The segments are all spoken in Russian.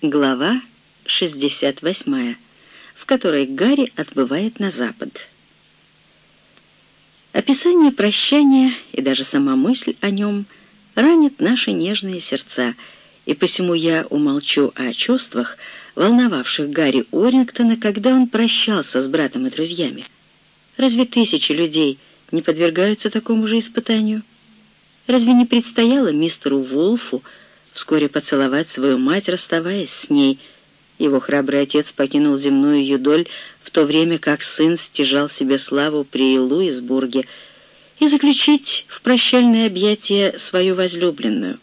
Глава 68, в которой Гарри отбывает на запад. Описание прощания и даже сама мысль о нем ранит наши нежные сердца, и посему я умолчу о чувствах, волновавших Гарри Орингтона, когда он прощался с братом и друзьями. Разве тысячи людей не подвергаются такому же испытанию? Разве не предстояло мистеру Вулфу вскоре поцеловать свою мать, расставаясь с ней. Его храбрый отец покинул земную юдоль в то время, как сын стяжал себе славу при Луисбурге, и заключить в прощальное объятие свою возлюбленную.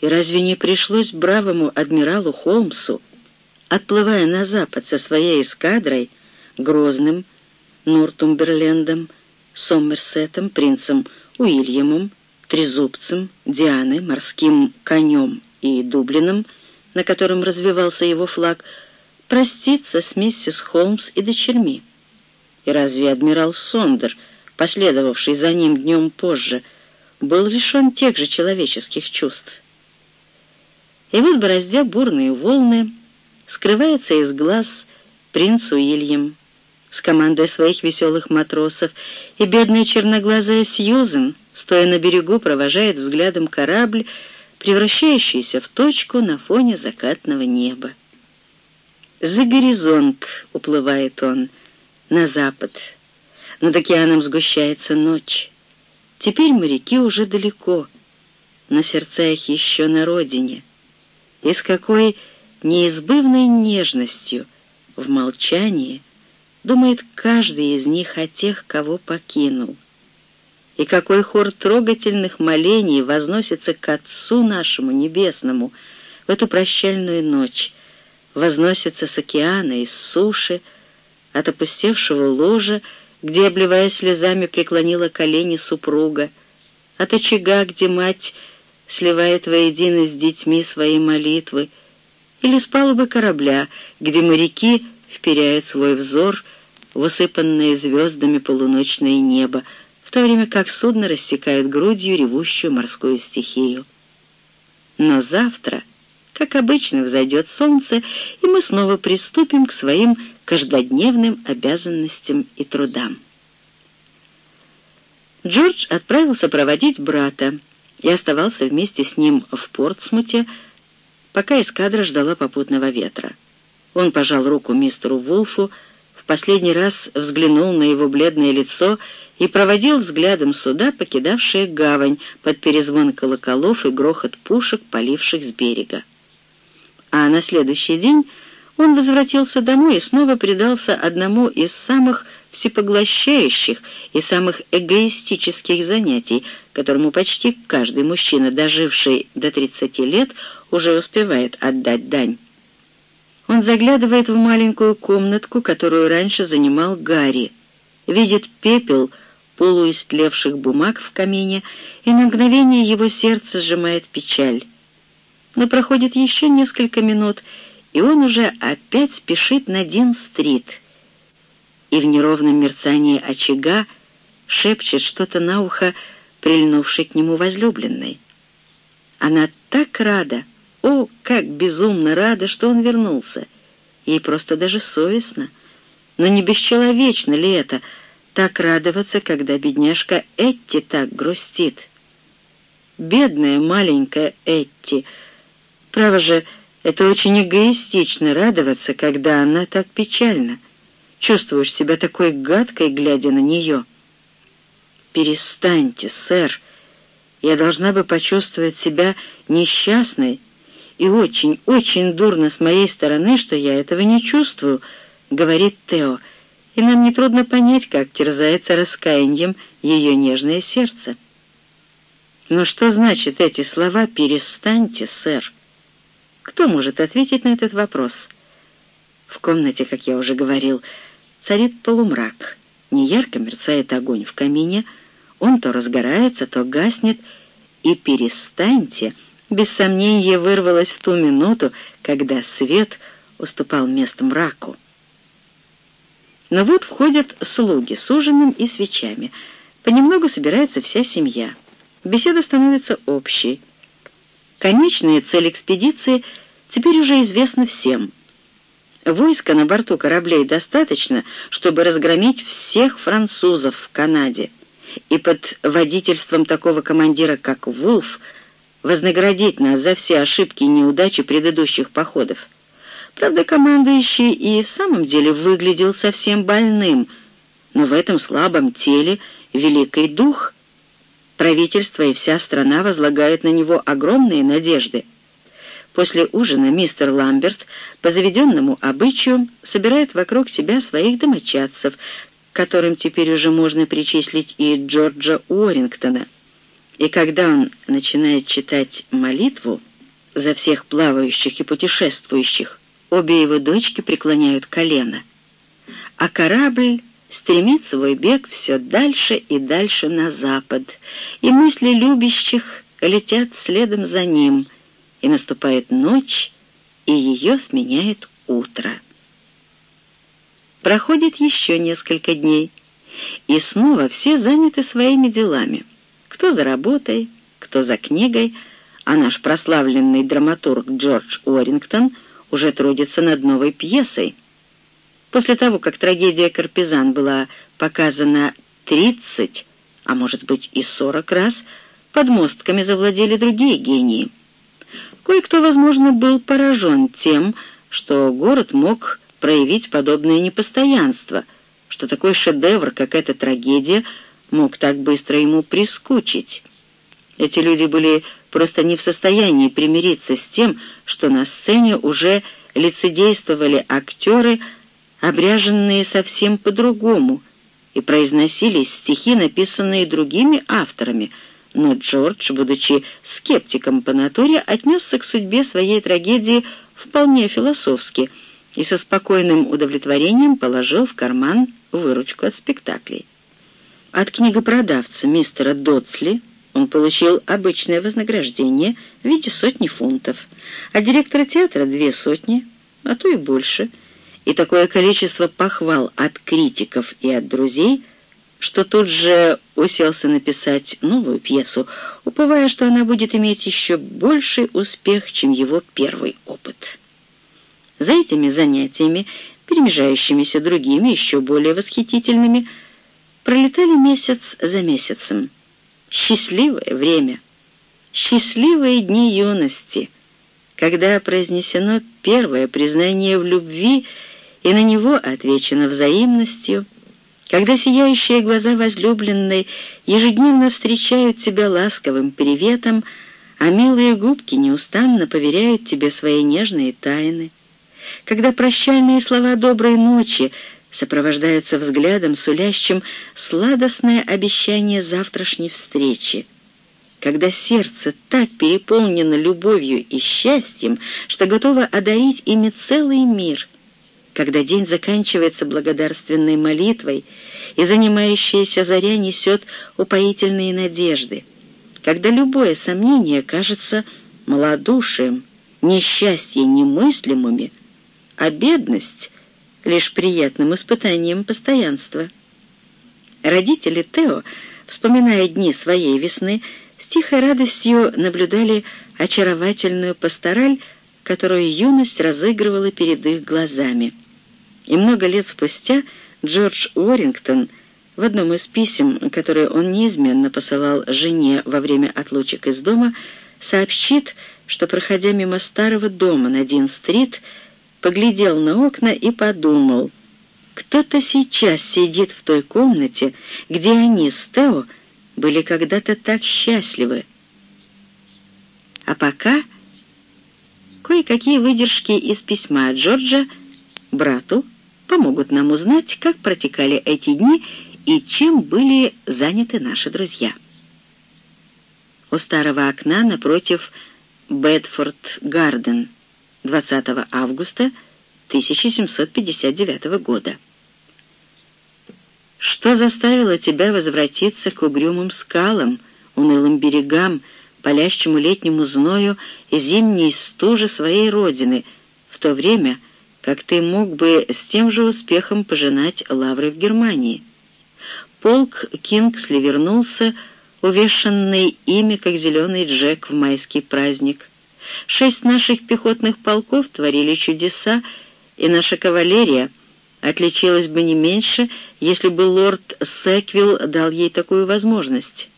И разве не пришлось бравому адмиралу Холмсу, отплывая на запад со своей эскадрой, Грозным, Нортумберлендом, Сомерсетом, принцем Уильямом, трезубцем, Дианой, морским конем и Дублином, на котором развивался его флаг, проститься с миссис Холмс и дочерьми. И разве адмирал Сондер, последовавший за ним днем позже, был лишен тех же человеческих чувств? И вот, бороздя бурные волны, скрывается из глаз принц Уильям с командой своих веселых матросов и бедная черноглазая Сьюзен — стоя на берегу, провожает взглядом корабль, превращающийся в точку на фоне закатного неба. За горизонт уплывает он, на запад. Над океаном сгущается ночь. Теперь моряки уже далеко, на сердца их еще на родине. И с какой неизбывной нежностью в молчании думает каждый из них о тех, кого покинул. И какой хор трогательных молений возносится к Отцу нашему Небесному в эту прощальную ночь, возносится с океана, из суши, от опустевшего ложа, где, обливая слезами, преклонила колени супруга, от очага, где мать сливает воедино с детьми свои молитвы, или с палубы корабля, где моряки вперяют свой взор в усыпанное звездами полуночное небо, в то время как судно рассекает грудью ревущую морскую стихию. Но завтра, как обычно, взойдет солнце, и мы снова приступим к своим каждодневным обязанностям и трудам. Джордж отправился проводить брата и оставался вместе с ним в Портсмуте, пока эскадра ждала попутного ветра. Он пожал руку мистеру Вулфу, последний раз взглянул на его бледное лицо и проводил взглядом суда, покидавшие гавань под перезвон колоколов и грохот пушек, поливших с берега. А на следующий день он возвратился домой и снова предался одному из самых всепоглощающих и самых эгоистических занятий, которому почти каждый мужчина, доживший до 30 лет, уже успевает отдать дань. Он заглядывает в маленькую комнатку, которую раньше занимал Гарри, видит пепел, полуистлевших бумаг в камине, и на мгновение его сердце сжимает печаль. Но проходит еще несколько минут, и он уже опять спешит на Дин-стрит. И в неровном мерцании очага шепчет что-то на ухо, прильнувшей к нему возлюбленной. Она так рада, о, как безумно рада, что он вернулся. Ей просто даже совестно. Но не бесчеловечно ли это — так радоваться, когда бедняжка Этти так грустит. Бедная маленькая Этти. Право же, это очень эгоистично радоваться, когда она так печальна. Чувствуешь себя такой гадкой, глядя на нее. «Перестаньте, сэр. Я должна бы почувствовать себя несчастной, и очень, очень дурно с моей стороны, что я этого не чувствую», — говорит Тео, — и нам нетрудно понять, как терзается раскаянием ее нежное сердце. Но что значит эти слова «перестаньте, сэр»? Кто может ответить на этот вопрос? В комнате, как я уже говорил, царит полумрак. Неярко мерцает огонь в камине, он то разгорается, то гаснет, и «перестаньте» без сомнения вырвалось в ту минуту, когда свет уступал место мраку. Но вот входят слуги с ужином и свечами. Понемногу собирается вся семья. Беседа становится общей. Конечная цель экспедиции — теперь уже известно всем. Войска на борту кораблей достаточно, чтобы разгромить всех французов в Канаде, и под водительством такого командира, как Вулф, вознаградить нас за все ошибки и неудачи предыдущих походов. Правда, командующий и в самом деле выглядел совсем больным, но в этом слабом теле великий дух. Правительство и вся страна возлагают на него огромные надежды. После ужина мистер Ламберт по заведенному обычаю собирает вокруг себя своих домочадцев, которым теперь уже можно причислить и Джорджа Уоррингтона. И когда он начинает читать молитву за всех плавающих и путешествующих, обе его дочки преклоняют колено, а корабль стремит свой бег все дальше и дальше на запад, и мысли любящих летят следом за ним — и наступает ночь, и ее сменяет утро. Проходит еще несколько дней, и снова все заняты своими делами. Кто за работой, кто за книгой, а наш прославленный драматург Джордж Уоррингтон уже трудится над новой пьесой. После того, как трагедия «Карпизан» была показана 30, а может быть и 40 раз, подмостками завладели другие гении — Кое-кто, возможно, был поражен тем, что город мог проявить подобное непостоянство, что такой шедевр, как эта трагедия, мог так быстро ему прискучить. Эти люди были просто не в состоянии примириться с тем, что на сцене уже лицедействовали актеры, обряженные совсем по-другому, и произносились стихи, написанные другими авторами — но Джордж, будучи скептиком по натуре, отнесся к судьбе своей трагедии вполне философски и со спокойным удовлетворением положил в карман выручку от спектаклей. От книгопродавца мистера Дотсли он получил обычное вознаграждение в виде сотни фунтов, а директора театра — две сотни, а то и больше, и такое количество похвал от критиков и от друзей — что тут же уселся написать новую пьесу, уповая, что она будет иметь еще больший успех, чем его первый опыт. За этими занятиями, перемежающимися другими, еще более восхитительными, пролетали месяц за месяцем. Счастливое время, счастливые дни юности, когда произнесено первое признание в любви, и на него отвечено взаимностью — когда сияющие глаза возлюбленной ежедневно встречают тебя ласковым приветом, а милые губки неустанно поверяют тебе свои нежные тайны, когда прощальные слова доброй ночи сопровождаются взглядом, сулящим сладостное обещание завтрашней встречи, когда сердце так переполнено любовью и счастьем, что готово одарить ими целый мир — когда день заканчивается благодарственной молитвой, и занимающаяся заря несет упоительные надежды, когда любое сомнение кажется малодушием, несчастье немыслимыми, а бедность — лишь приятным испытанием постоянства. Родители Тео, вспоминая дни своей весны, с тихой радостью наблюдали очаровательную пастораль, которую юность разыгрывала перед их глазами — и много лет спустя Джордж Уоррингтон в одном из писем, которое он неизменно посылал жене во время отлучек из дома, сообщит, что, проходя мимо старого дома на Дин-стрит, поглядел на окна и подумал, кто-то сейчас сидит в той комнате, где они с Тео были когда-то так счастливы. А пока кое-какие выдержки из письма Джорджа брату помогут нам узнать, как протекали эти дни и чем были заняты наши друзья. У старого окна напротив Бэдфорд-Гарден 20 августа 1759 года. Что заставило тебя возвратиться к угрюмым скалам, унылым берегам, палящему летнему зною и зимней стуже своей родины, в то время, как ты мог бы с тем же успехом пожинать лавры в Германии. Полк Кингсли вернулся, увешанный ими, как зеленый Джек в майский праздник. Шесть наших пехотных полков творили чудеса, и наша кавалерия отличилась бы не меньше, если бы лорд Секвилл дал ей такую возможность.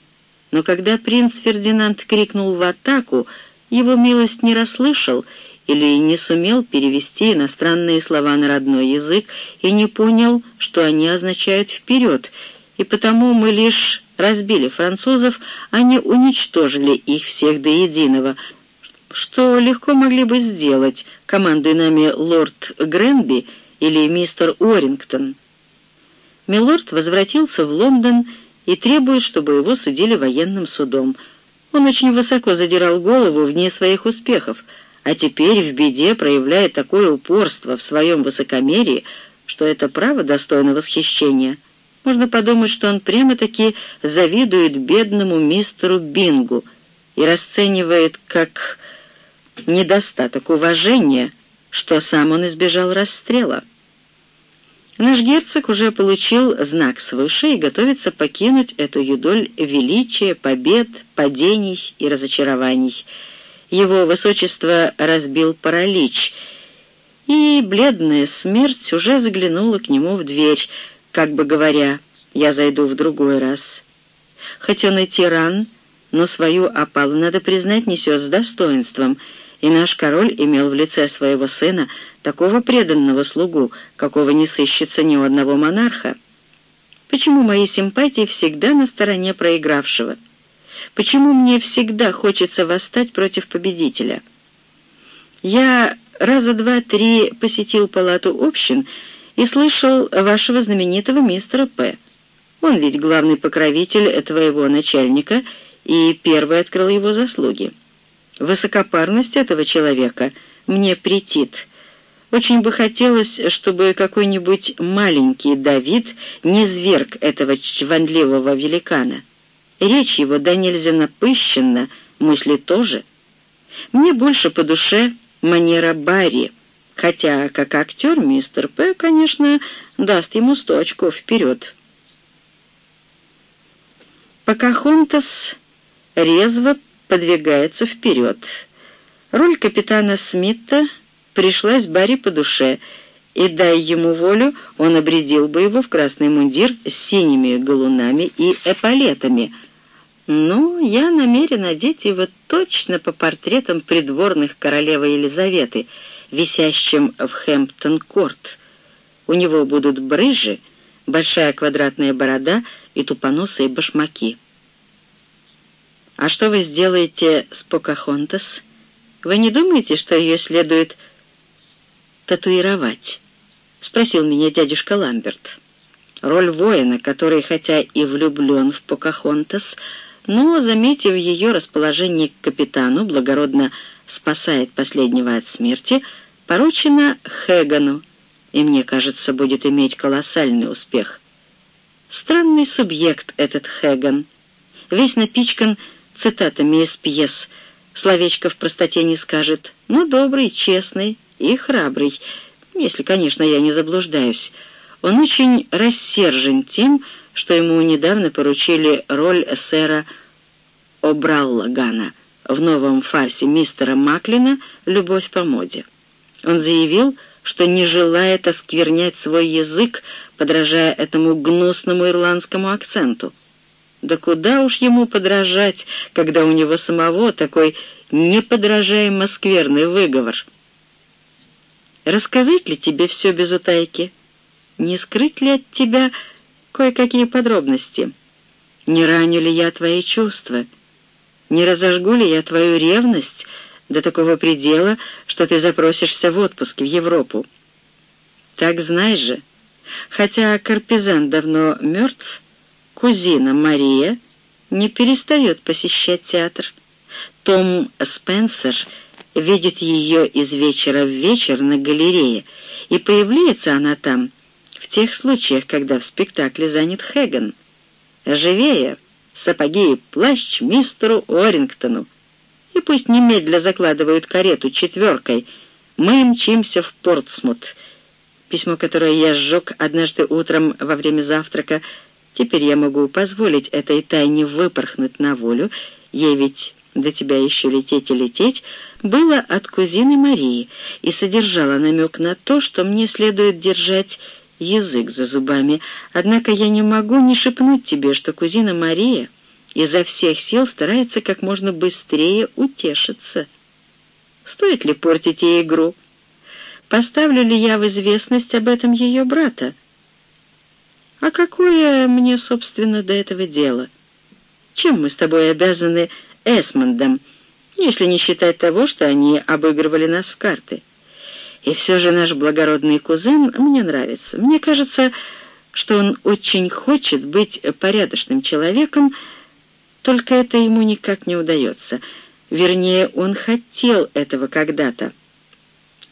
Но когда принц Фердинанд крикнул в атаку, его милость не расслышал или не сумел перевести иностранные слова на родной язык и не понял, что они означают «вперед», и потому мы лишь разбили французов, а не уничтожили их всех до единого, что легко могли бы сделать, командуя нами лорд Гренби или мистер Уоррингтон. Милорд возвратился в Лондон и требует, чтобы его судили военным судом. Он очень высоко задирал голову вне своих успехов, а теперь в беде проявляет такое упорство в своем высокомерии, что это право достойно восхищения. Можно подумать, что он прямо-таки завидует бедному мистеру Бингу и расценивает как недостаток уважения, что сам он избежал расстрела. Наш герцог уже получил знак свыше и готовится покинуть эту юдоль величия, побед, падений и разочарований. Его высочество разбил паралич, и бледная смерть уже заглянула к нему в дверь, как бы говоря, «Я зайду в другой раз». Хоть он и тиран, но свою опалу, надо признать, несет с достоинством — и наш король имел в лице своего сына такого преданного слугу, какого не сыщется ни у одного монарха. Почему мои симпатии всегда на стороне проигравшего? Почему мне всегда хочется восстать против победителя? Я раза два-три посетил палату общин и слышал вашего знаменитого мистера П. Он ведь главный покровитель твоего начальника и первый открыл его заслуги. Высокопарность этого человека мне претит. Очень бы хотелось, чтобы какой-нибудь маленький Давид не зверг этого чванливого великана. Речь его да нельзя напыщена, мысли тоже. Мне больше по душе манера Барри, хотя как актер мистер П, конечно, даст ему сто очков вперед. Покахонтас резво подвигается вперед. Роль капитана Смита пришлась Барри по душе, и, дай ему волю, он обредил бы его в красный мундир с синими галунами и эполетами. Но я намерен одеть его точно по портретам придворных королевы Елизаветы, висящим в Хэмптон-корт. У него будут брыжи, большая квадратная борода и тупоносые башмаки. «А что вы сделаете с Покахонтас? Вы не думаете, что ее следует татуировать?» — спросил меня дядюшка Ламберт. Роль воина, который хотя и влюблен в Покахонтас, но, заметив ее расположение к капитану, благородно спасает последнего от смерти, поручена Хегану, и, мне кажется, будет иметь колоссальный успех. Странный субъект этот Хеган, весь напичкан цитатами из пьес. Словечко в простоте не скажет, но добрый, честный и храбрый, если, конечно, я не заблуждаюсь. Он очень рассержен тем, что ему недавно поручили роль сэра О'Браллагана в новом фарсе мистера Маклина «Любовь по моде». Он заявил, что не желает осквернять свой язык, подражая этому гнусному ирландскому акценту. Да куда уж ему подражать, когда у него самого такой неподражаемо скверный выговор? Рассказать ли тебе все без утайки? Не скрыть ли от тебя кое-какие подробности? Не раню ли я твои чувства? Не разожгу ли я твою ревность до такого предела, что ты запросишься в отпуск в Европу? Так знай же, хотя Карпизан давно мертв, кузина Мария не перестает посещать театр. Том Спенсер видит ее из вечера в вечер на галерее, и появляется она там в тех случаях, когда в спектакле занят Хэган. Живее, сапоги и плащ мистеру Орингтону. И пусть немедля закладывают карету четверкой. Мы мчимся в Портсмут. Письмо, которое я сжег однажды утром во время завтрака, Теперь я могу позволить этой тайне выпорхнуть на волю, ей ведь до тебя еще лететь и лететь, было от кузины Марии и содержало намек на то, что мне следует держать язык за зубами, однако я не могу не шепнуть тебе, что кузина Мария изо всех сил старается как можно быстрее утешиться. Стоит ли портить ей игру? Поставлю ли я в известность об этом ее брата? А какое мне, собственно, до этого дело? Чем мы с тобой обязаны Эсмондом, если не считать того, что они обыгрывали нас в карты? И все же наш благородный кузен мне нравится. Мне кажется, что он очень хочет быть порядочным человеком, только это ему никак не удается. Вернее, он хотел этого когда-то.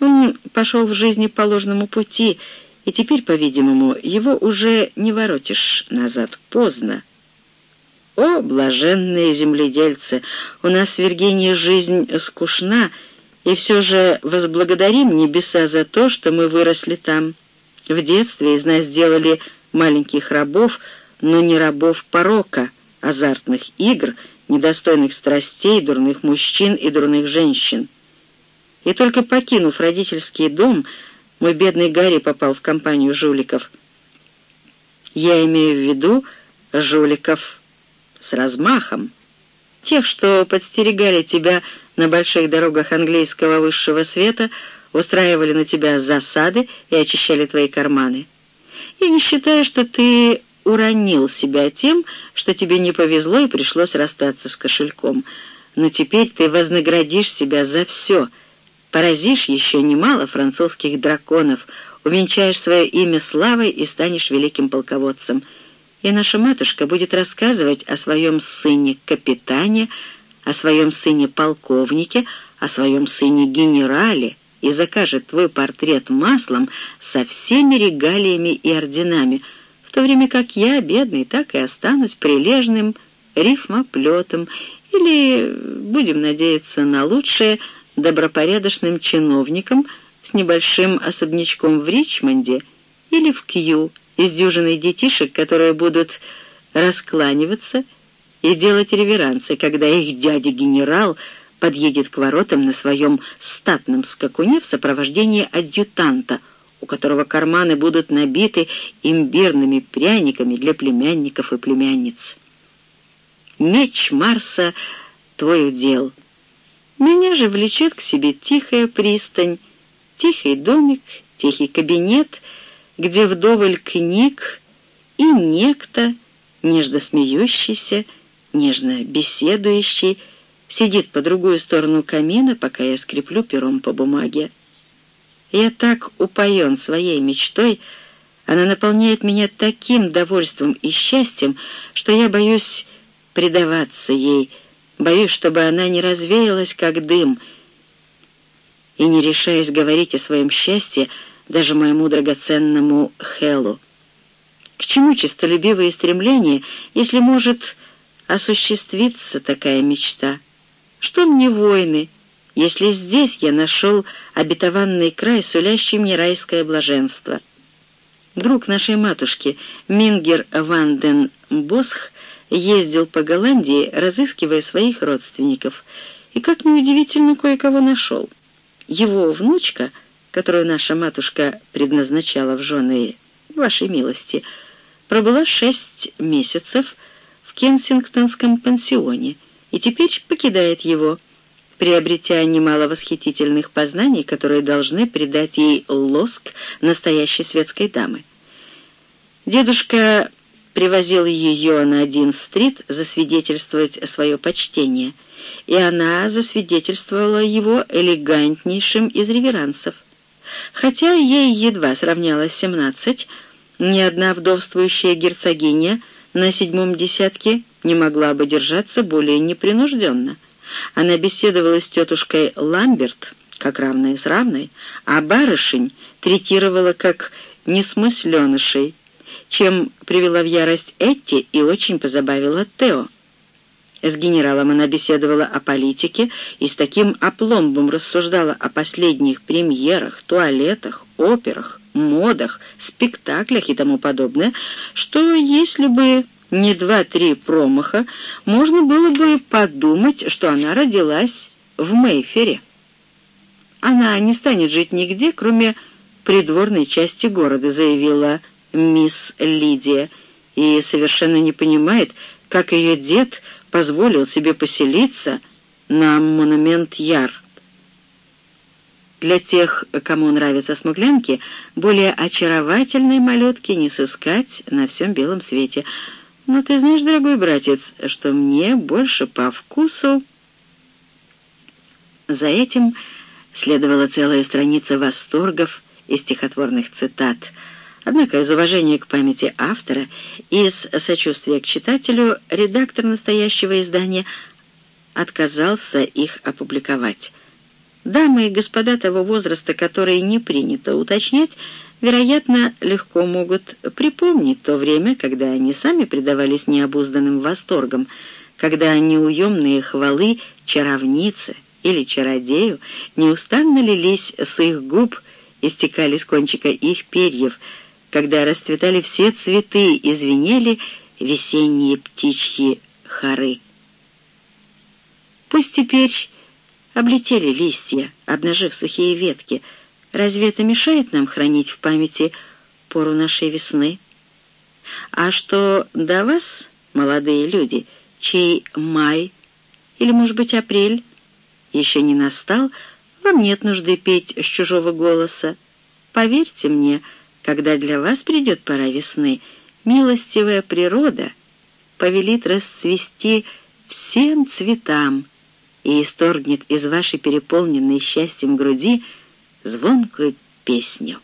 Он пошел в жизни по ложному пути, и теперь, по-видимому, его уже не воротишь назад. Поздно. О, блаженные земледельцы! У нас в Виргинии жизнь скучна, и все же возблагодарим небеса за то, что мы выросли там. В детстве из нас сделали маленьких рабов, но не рабов порока, азартных игр, недостойных страстей, дурных мужчин и дурных женщин. И только покинув родительский дом, мой бедный Гарри попал в компанию жуликов. Я имею в виду жуликов с размахом, тех, что подстерегали тебя на больших дорогах английского высшего света, устраивали на тебя засады и очищали твои карманы. Я не считаю, что ты уронил себя тем, что тебе не повезло и пришлось расстаться с кошельком. Но теперь ты вознаградишь себя за все, поразишь еще немало французских драконов, увенчаешь свое имя славой и станешь великим полководцем. И наша матушка будет рассказывать о своем сыне-капитане, о своем сыне-полковнике, о своем сыне-генерале и закажет твой портрет маслом со всеми регалиями и орденами, в то время как я, бедный, так и останусь прилежным рифмоплетом или, будем надеяться на лучшее, добропорядочным чиновником с небольшим особнячком в Ричмонде или в Кью, из дюжиной детишек, которые будут раскланиваться и делать реверансы, когда их дядя-генерал подъедет к воротам на своем статном скакуне в сопровождении адъютанта, у которого карманы будут набиты имбирными пряниками для племянников и племянниц. Меч Марса — твой удел. Меня же влечет к себе тихая пристань, тихий домик, тихий кабинет, где вдоволь книг и некто, нежно смеющийся, нежно беседующий, сидит по другую сторону камина, пока я скреплю пером по бумаге. Я так упоен своей мечтой, она наполняет меня таким довольством и счастьем, что я боюсь предаваться ей, боюсь, чтобы она не развеялась, как дым, и не решаясь говорить о своем счастье даже моему драгоценному Хеллу. К чему честолюбивые стремления, если может осуществиться такая мечта? Что мне войны, если здесь я нашел обетованный край, сулящий мне райское блаженство? Друг нашей матушки, Мингер Ванден Босх, ездил по Голландии, разыскивая своих родственников, и, как неудивительно, кое-кого нашел. Его внучка, которую наша матушка предназначала в жены вашей милости, пробыла шесть месяцев Кенсингтонском пансионе и теперь покидает его, приобретя немало восхитительных познаний, которые должны придать ей лоск настоящей светской дамы. Дедушка привозил ее на один стрит засвидетельствовать свое почтение, и она засвидетельствовала его элегантнейшим из реверансов. Хотя ей едва сравнялось семнадцать, ни одна вдовствующая герцогиня — на седьмом десятке не могла бы держаться более непринужденно. Она беседовала с тетушкой Ламберт, как равная с равной, а барышень третировала как несмысленышей, чем привела в ярость Этти и очень позабавила Тео. С генералом она беседовала о политике и с таким опломбом рассуждала о последних премьерах, туалетах, операх, модах, спектаклях и тому подобное, что если бы не два-три промаха, можно было бы подумать, что она родилась в Мейфере. Она не станет жить нигде, кроме придворной части города, заявила мисс Лидия, и совершенно не понимает, как ее дед позволил себе поселиться на монумент Яр. Для тех, кому нравятся смуглянки, более очаровательной малютки не сыскать на всем белом свете. Но ты знаешь, дорогой братец, что мне больше по вкусу... За этим следовала целая страница восторгов и стихотворных цитат. Однако из уважения к памяти автора и из сочувствия к читателю редактор настоящего издания отказался их опубликовать. Дамы и господа того возраста, которые не принято уточнять, вероятно, легко могут припомнить то время, когда они сами предавались необузданным восторгам, когда неуемные хвалы чаровницы или чародею неустанно лились с их губ и стекали с кончика их перьев, когда расцветали все цветы и звенели весенние птичьи хоры. Пусть теперь облетели листья, обнажив сухие ветки. Разве это мешает нам хранить в памяти пору нашей весны? А что до вас, молодые люди, чей май или, может быть, апрель еще не настал, вам нет нужды петь с чужого голоса. Поверьте мне, когда для вас придет пора весны, милостивая природа повелит расцвести всем цветам, и исторгнет из вашей переполненной счастьем груди звонкую песню.